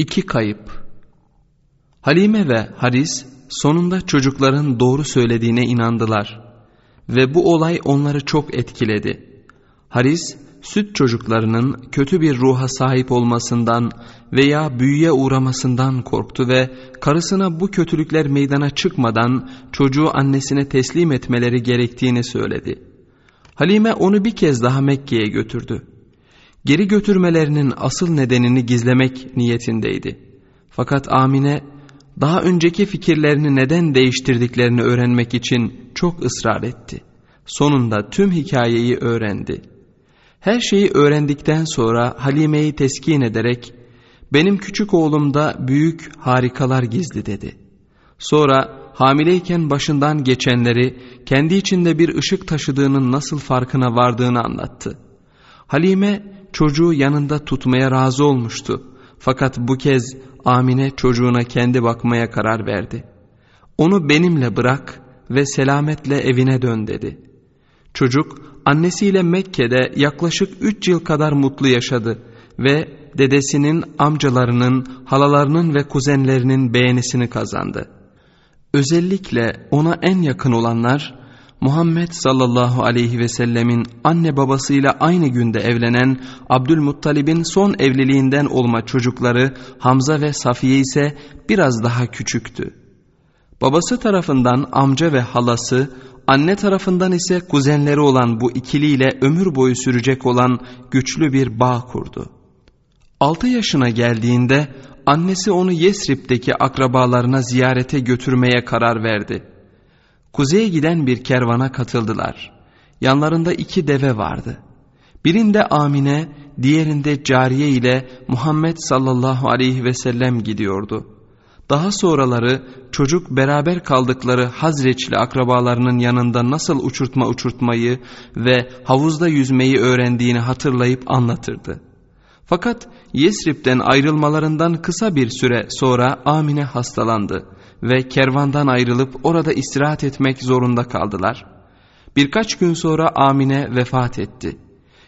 İki kayıp Halime ve Haris sonunda çocukların doğru söylediğine inandılar ve bu olay onları çok etkiledi. Haris süt çocuklarının kötü bir ruha sahip olmasından veya büyüye uğramasından korktu ve karısına bu kötülükler meydana çıkmadan çocuğu annesine teslim etmeleri gerektiğini söyledi. Halime onu bir kez daha Mekke'ye götürdü. Geri götürmelerinin asıl nedenini gizlemek niyetindeydi. Fakat Amine daha önceki fikirlerini neden değiştirdiklerini öğrenmek için çok ısrar etti. Sonunda tüm hikayeyi öğrendi. Her şeyi öğrendikten sonra Halime'yi teskin ederek benim küçük oğlumda büyük harikalar gizli dedi. Sonra hamileyken başından geçenleri kendi içinde bir ışık taşıdığının nasıl farkına vardığını anlattı. Halime çocuğu yanında tutmaya razı olmuştu. Fakat bu kez Amine çocuğuna kendi bakmaya karar verdi. Onu benimle bırak ve selametle evine dön dedi. Çocuk annesiyle Mekke'de yaklaşık üç yıl kadar mutlu yaşadı ve dedesinin, amcalarının, halalarının ve kuzenlerinin beğenisini kazandı. Özellikle ona en yakın olanlar Muhammed sallallahu aleyhi ve sellemin anne babasıyla aynı günde evlenen Abdülmuttalib'in son evliliğinden olma çocukları Hamza ve Safiye ise biraz daha küçüktü. Babası tarafından amca ve halası, anne tarafından ise kuzenleri olan bu ikiliyle ömür boyu sürecek olan güçlü bir bağ kurdu. 6 yaşına geldiğinde annesi onu Yesrib'deki akrabalarına ziyarete götürmeye karar verdi. Kuzeye giden bir kervana katıldılar. Yanlarında iki deve vardı. Birinde Amine, diğerinde Cariye ile Muhammed sallallahu aleyhi ve sellem gidiyordu. Daha sonraları çocuk beraber kaldıkları Hazreçli akrabalarının yanında nasıl uçurtma uçurtmayı ve havuzda yüzmeyi öğrendiğini hatırlayıp anlatırdı. Fakat Yesrib'den ayrılmalarından kısa bir süre sonra Amine hastalandı ve kervandan ayrılıp orada istirahat etmek zorunda kaldılar. Birkaç gün sonra Amine vefat etti.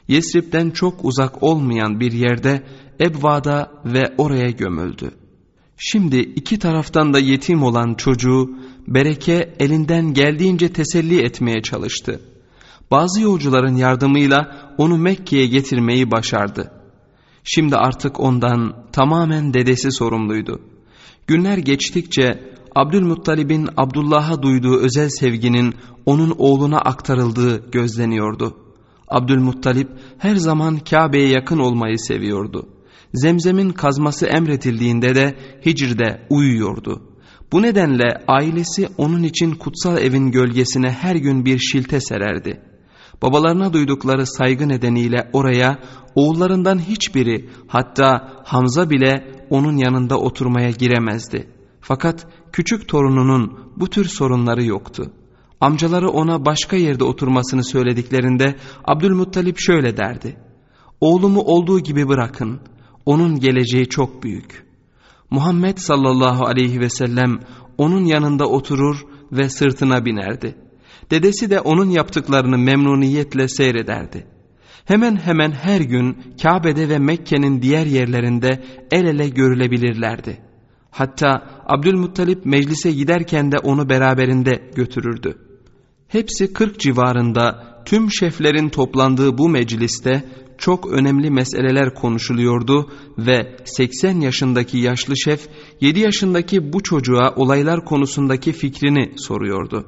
Yesrib'den çok uzak olmayan bir yerde Ebva'da ve oraya gömüldü. Şimdi iki taraftan da yetim olan çocuğu Bereke elinden geldiğince teselli etmeye çalıştı. Bazı yolcuların yardımıyla onu Mekke'ye getirmeyi başardı. Şimdi artık ondan tamamen dedesi sorumluydu. Günler geçtikçe Abdülmuttalib'in Abdullah'a duyduğu özel sevginin onun oğluna aktarıldığı gözleniyordu. Abdülmuttalip her zaman Kabe'ye yakın olmayı seviyordu. Zemzem'in kazması emretildiğinde de Hicr'de uyuyordu. Bu nedenle ailesi onun için kutsal evin gölgesine her gün bir şilte sererdi. Babalarına duydukları saygı nedeniyle oraya oğullarından hiçbiri hatta Hamza bile onun yanında oturmaya giremezdi. Fakat küçük torununun bu tür sorunları yoktu. Amcaları ona başka yerde oturmasını söylediklerinde Abdülmuttalip şöyle derdi. Oğlumu olduğu gibi bırakın. Onun geleceği çok büyük. Muhammed sallallahu aleyhi ve sellem onun yanında oturur ve sırtına binerdi. Dedesi de onun yaptıklarını memnuniyetle seyrederdi. Hemen hemen her gün Kabe'de ve Mekke'nin diğer yerlerinde el ele görülebilirlerdi.'' Hatta Abdülmuttalip meclise giderken de onu beraberinde götürürdü. Hepsi 40 civarında tüm şeflerin toplandığı bu mecliste çok önemli meseleler konuşuluyordu ve 80 yaşındaki yaşlı şef 7 yaşındaki bu çocuğa olaylar konusundaki fikrini soruyordu.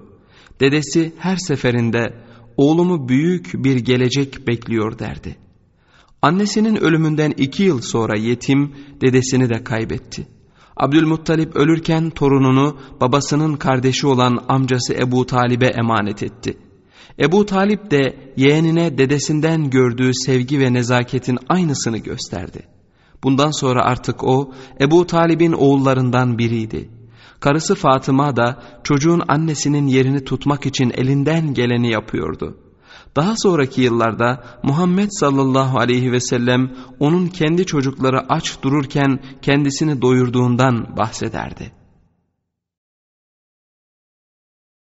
Dedesi her seferinde oğlumu büyük bir gelecek bekliyor derdi. Annesinin ölümünden iki yıl sonra yetim dedesini de kaybetti. Abdülmuttalip ölürken torununu babasının kardeşi olan amcası Ebu Talib'e emanet etti. Ebu Talip de yeğenine dedesinden gördüğü sevgi ve nezaketin aynısını gösterdi. Bundan sonra artık o Ebu Talib'in oğullarından biriydi. Karısı Fatıma da çocuğun annesinin yerini tutmak için elinden geleni yapıyordu. Daha sonraki yıllarda Muhammed sallallahu aleyhi ve sellem onun kendi çocukları aç dururken kendisini doyurduğundan bahsederdi.